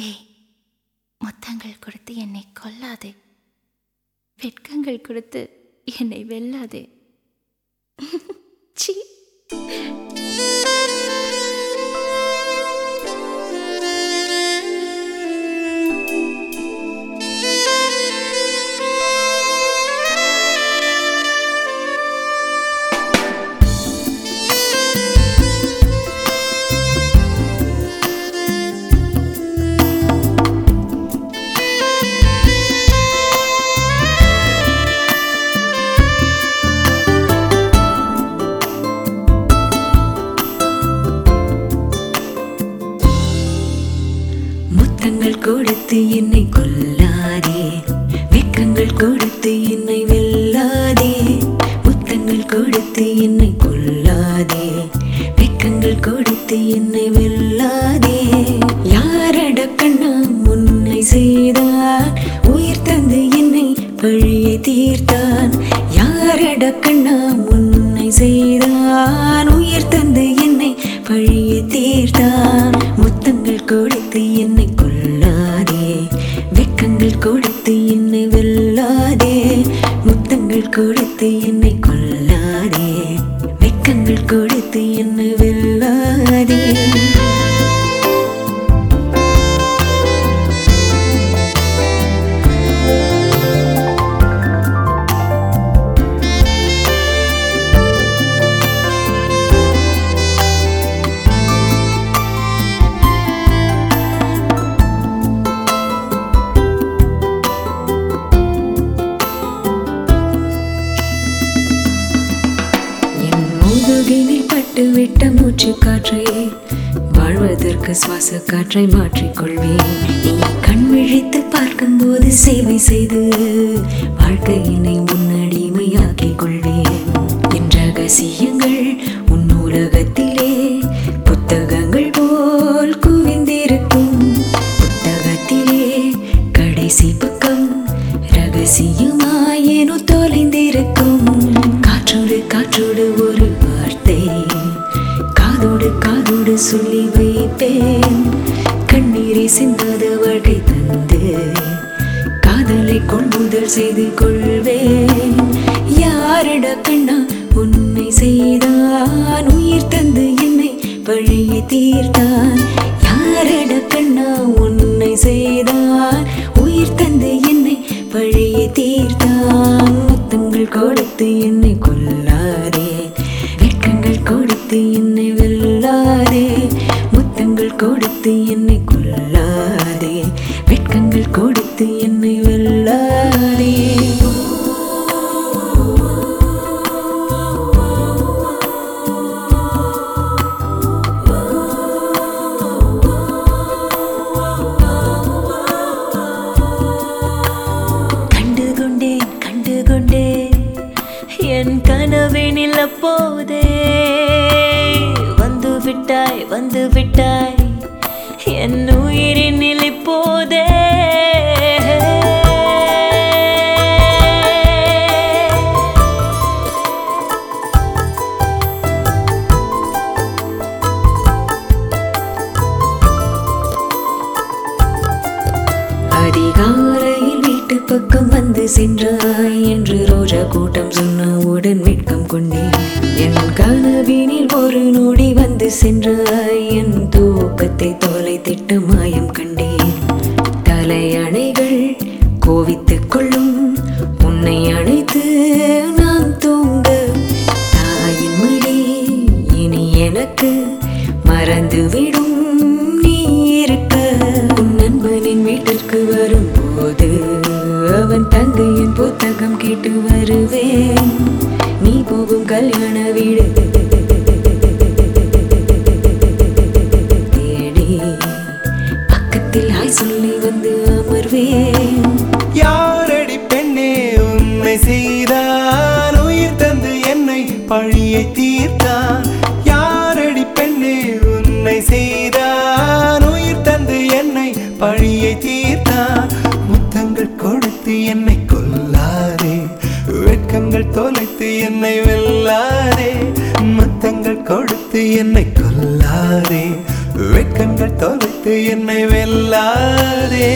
ஏய் முத்தங்கள் கொடுத்து என்னை கொல்லாதே. வெட்கங்கள் கொடுத்து என்னை வெல்லாதே. கொடுத்து என்னை கொல்லாதே. வெக்கங்கள் கொடுத்து என்னை வெல்லாதே. முத்தங்கள் கொடுத்து என்னை கொல்லாதே. வெக்கங்கள் கொடுத்து என்னை வெல்லாதே. யாரட கண்ணா முன்னை செய்தார்? உயிர் தந்து என்னை பழியை தீர்த்தான். யாரட கண்ணா முன்னை செய்தான் உயிர் தந்து என்னை பழியை தீர்த்தான். வெக்கங்கள் கொடுத்து என் விட்டு விட்ட மூச்சு காற்றை வாழ்வதற்கு சுவாச காற்றை மாற்றிக்கொள்வேன். நீ கண் விழித்து பார்க்கும்போது சேவை செய்து வாழ்க்கையினை முன்னடிமையாக்கிக் கொள்வேன். காதோடு காதோடு சொல்லி வைப்பேன் கண்ணீரை சிந்தாத வாழ்க்கை தந்து காதலை கொள்முதல் செய்து கொள்வேன். யாரிட கண்ணா உன்னை செய்தான்? உயிர் தந்து என்னை பழியை தீர்த்தான். யாரிட கண்ணா உன்னை செய்தான்? உயிர் தந்து என்னை பழியை தீர்த்தான். முத்தங்கள் கொடுத்து என்னை கொடுத்து என்னை கொல்லாதே. வெட்கங்கள் கொடுத்து என்னை வெல்லாதே. கண்டு என் கனவினில் அப்போதே வந்து விட்டாய் வந்து விட்டாய் என் சென்றாய் என்று ரோஜா கூட்டம் சொன்னவுடன் வெட்கம் கொண்டேன். என் கனவினில் ஒரு நொடி வந்து சென்றாய் என் தூக்கத்தை தொலை திட்ட மாயம் கண்டேன். தலையணைகள் கோவித்துக் கொள்ளும் உன்னை அணைத்து நான் தூங்க. தாயின் மொழி இனி எனக்கு மறந்துவிடும். கேட்டு வருவேன். நீ போகும் கல்யாண வீடு. தேடி பக்கத்தில் ஆய் சொல்லி வந்து அமர்வேன். வெட்கங்கள் தொலைத்து என்னை வெல்லாரே முத்தங்கள் கொடுத்து என்னை கொல்லாரே வெட்கங்கள் தொலைத்து என்னை வெல்லாரே